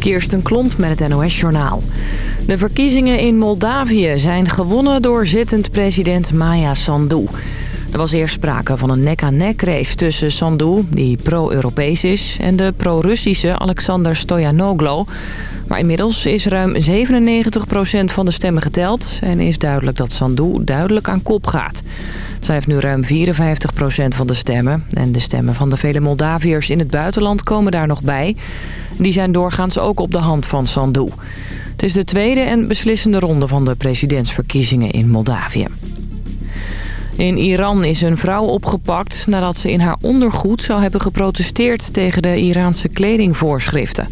Kirsten Klomp met het NOS-journaal. De verkiezingen in Moldavië zijn gewonnen door zittend president Maya Sandu. Er was eerst sprake van een nek-aan-nek race tussen Sandu, die pro-Europees is... en de pro-Russische Alexander Stoyanoglo. Maar inmiddels is ruim 97% van de stemmen geteld... en is duidelijk dat Sandu duidelijk aan kop gaat. Zij heeft nu ruim 54% van de stemmen. En de stemmen van de vele Moldaviërs in het buitenland komen daar nog bij. Die zijn doorgaans ook op de hand van Sandu. Het is de tweede en beslissende ronde van de presidentsverkiezingen in Moldavië. In Iran is een vrouw opgepakt nadat ze in haar ondergoed zou hebben geprotesteerd tegen de Iraanse kledingvoorschriften.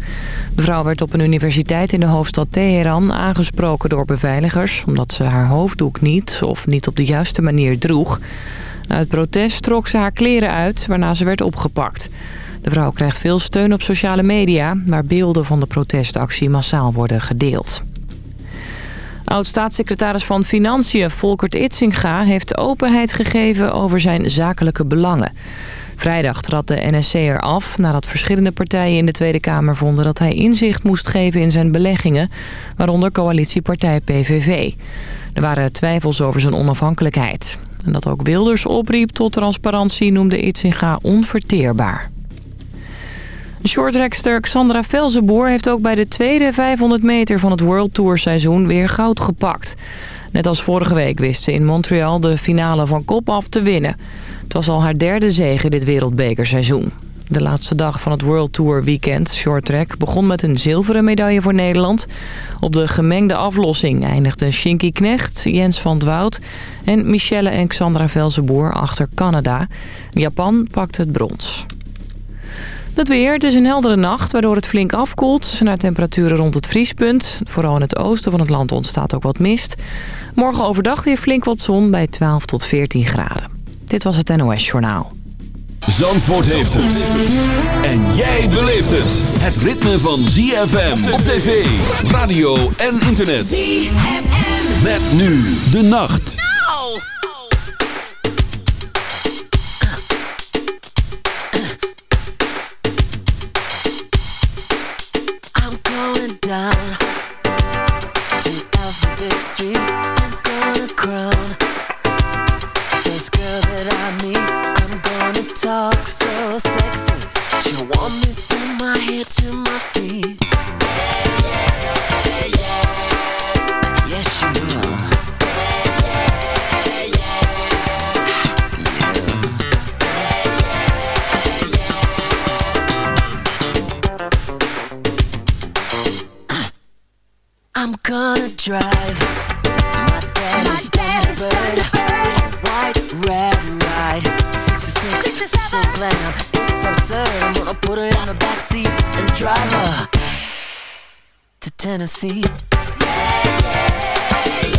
De vrouw werd op een universiteit in de hoofdstad Teheran aangesproken door beveiligers... omdat ze haar hoofddoek niet of niet op de juiste manier droeg. Het protest trok ze haar kleren uit, waarna ze werd opgepakt. De vrouw krijgt veel steun op sociale media... waar beelden van de protestactie massaal worden gedeeld. Oud-staatssecretaris van Financiën Volkert Itzinga heeft openheid gegeven over zijn zakelijke belangen. Vrijdag trad de NSC er af nadat verschillende partijen in de Tweede Kamer vonden dat hij inzicht moest geven in zijn beleggingen, waaronder coalitiepartij PVV. Er waren twijfels over zijn onafhankelijkheid. En dat ook Wilders opriep tot transparantie noemde Itzinga onverteerbaar. Shorttrackster Xandra Velzenboer heeft ook bij de tweede 500 meter van het World Tour seizoen weer goud gepakt. Net als vorige week wist ze in Montreal de finale van kop af te winnen. Het was al haar derde zege dit wereldbekerseizoen. De laatste dag van het World Tour weekend, shorttrack, begon met een zilveren medaille voor Nederland. Op de gemengde aflossing eindigden Shinky Knecht, Jens van Dwout en Michelle en Xandra Velzenboer achter Canada. Japan pakte het brons. Het weer, het is een heldere nacht, waardoor het flink afkoelt naar temperaturen rond het vriespunt. Vooral in het oosten van het land ontstaat ook wat mist. Morgen overdag weer flink wat zon bij 12 tot 14 graden. Dit was het NOS Journaal. Zandvoort heeft het. En jij beleeft het. Het ritme van ZFM op tv, radio en internet. ZFM. Met nu de nacht. Down to Alphabet Street. I'm gonna crown first girl that I meet. I'm gonna talk so sexy. She'll want me from my head to my feet. Drive my dad daddy's Thunderbird. White, red, ride. 66, so glam. It's absurd. I'm gonna put her in the backseat and drive her to Tennessee. Tennessee.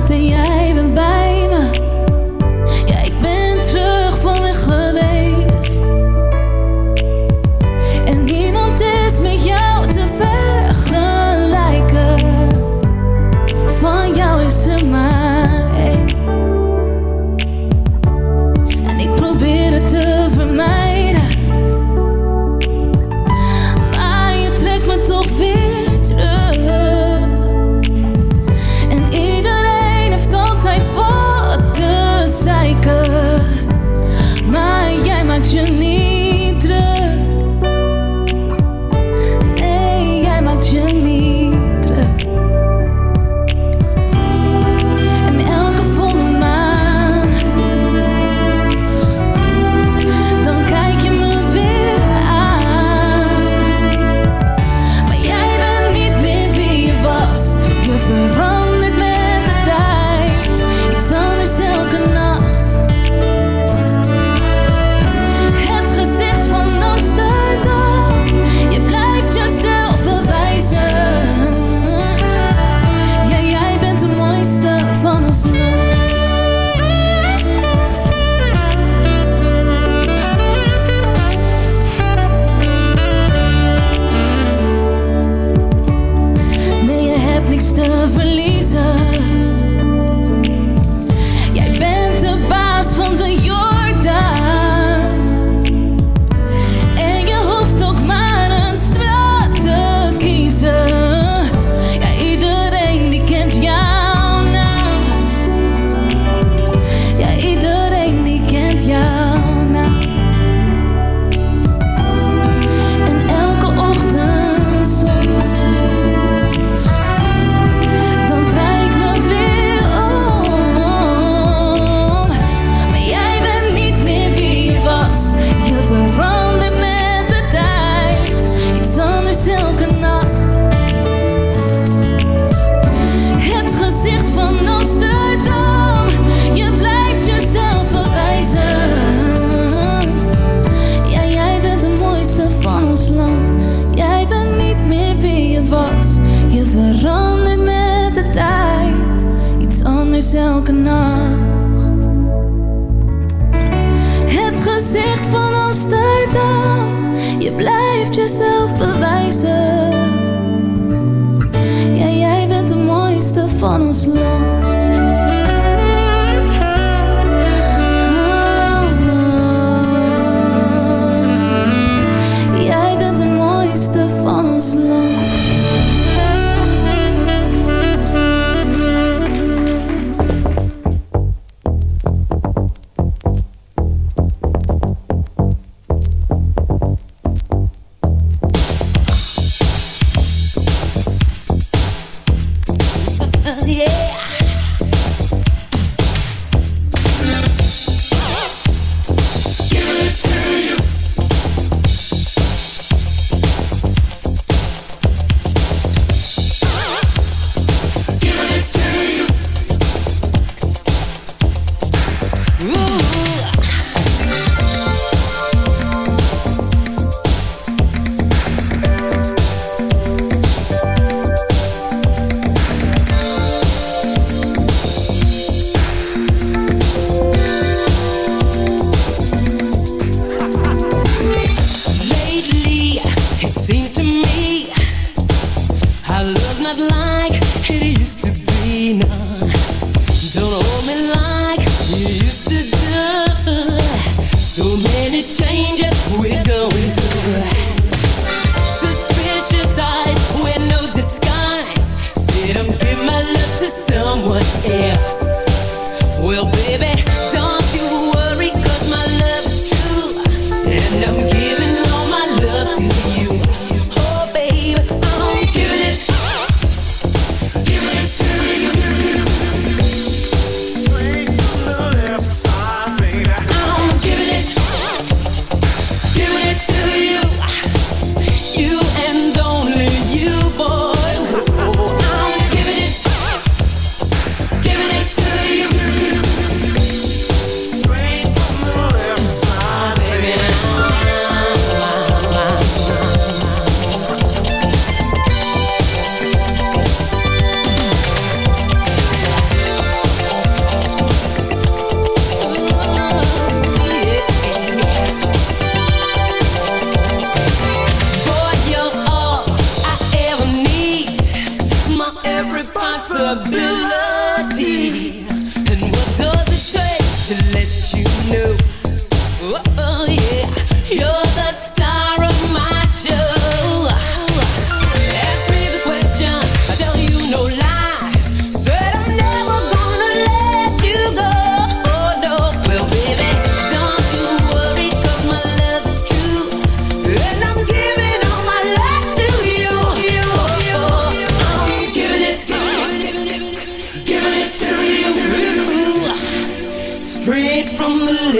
nothing yet.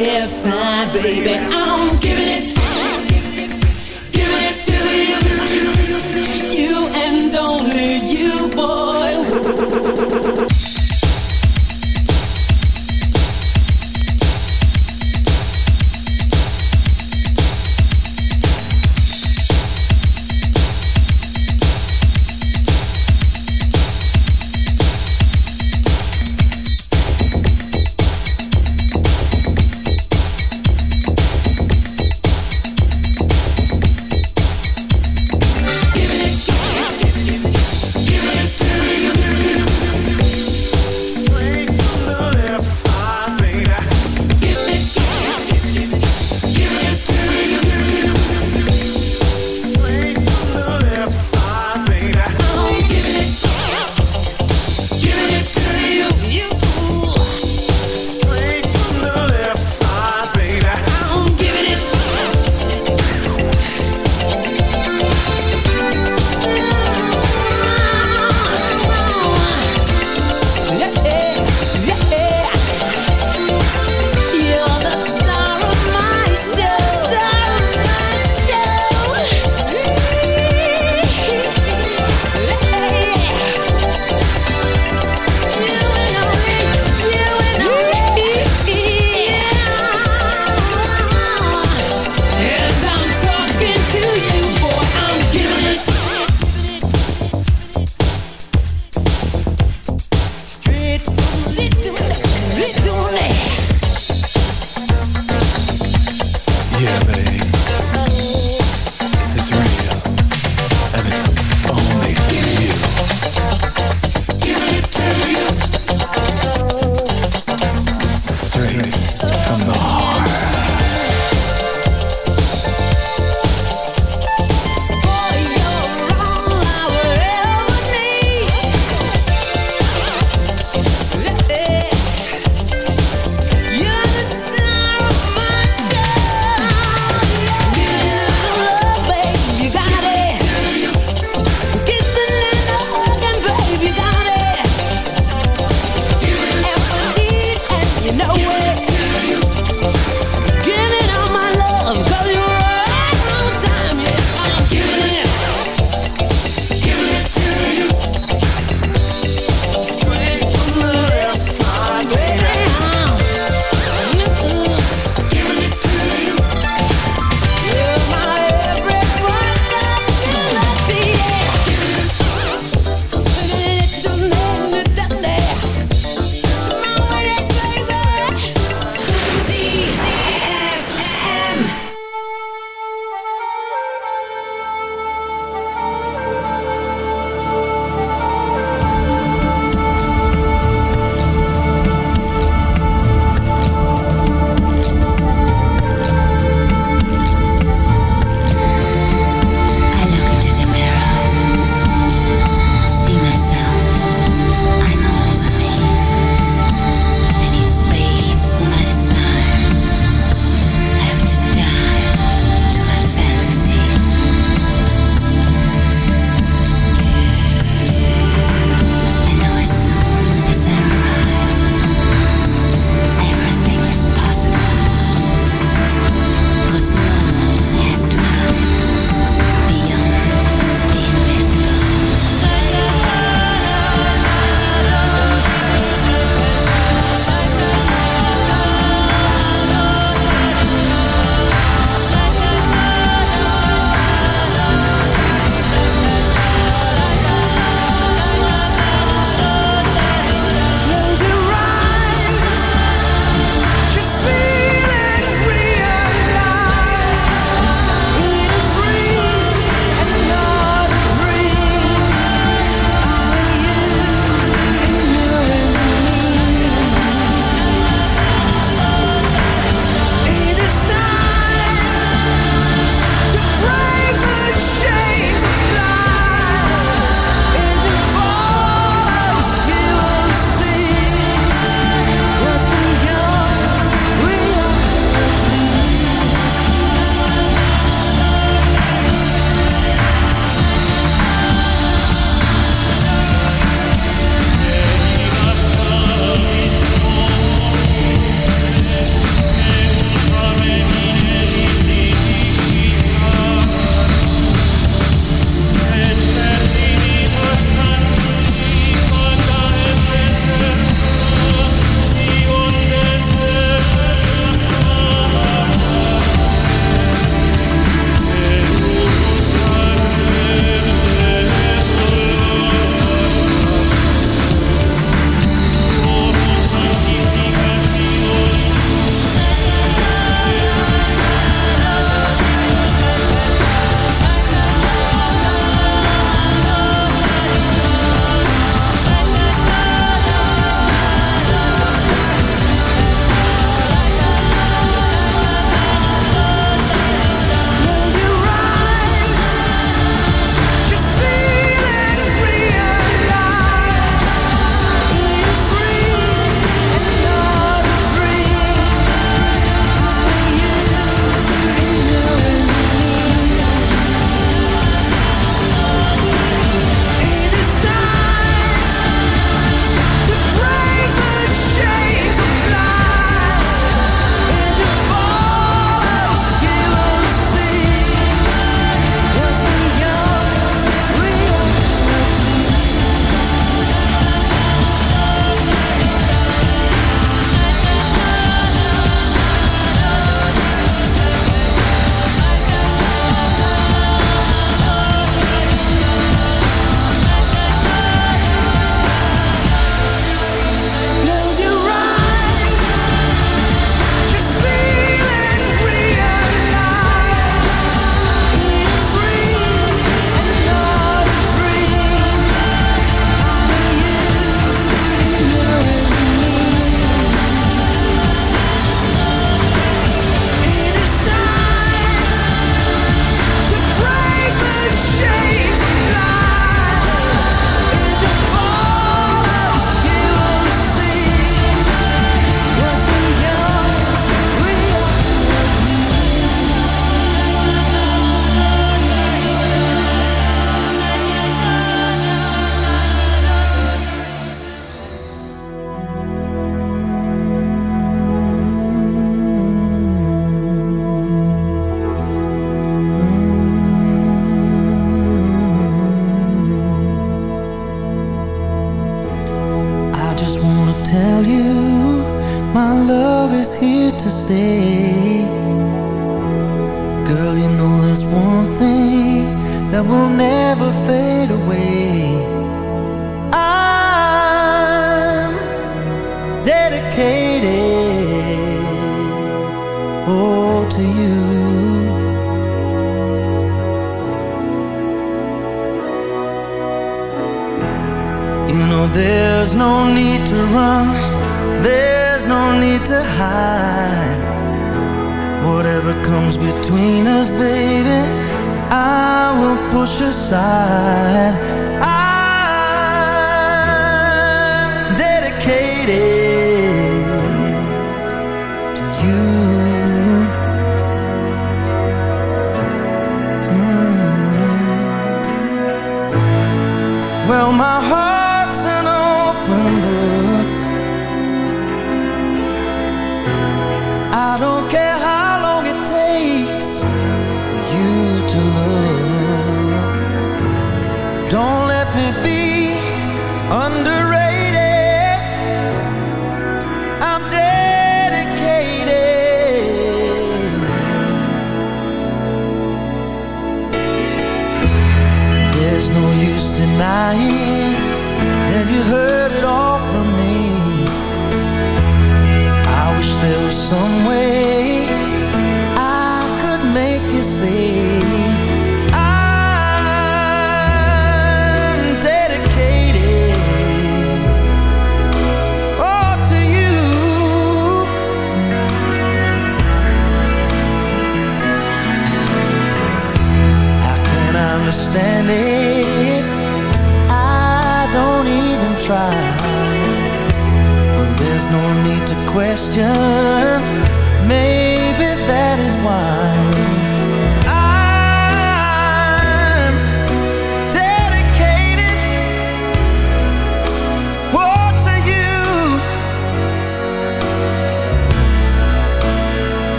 Left side, baby. I'm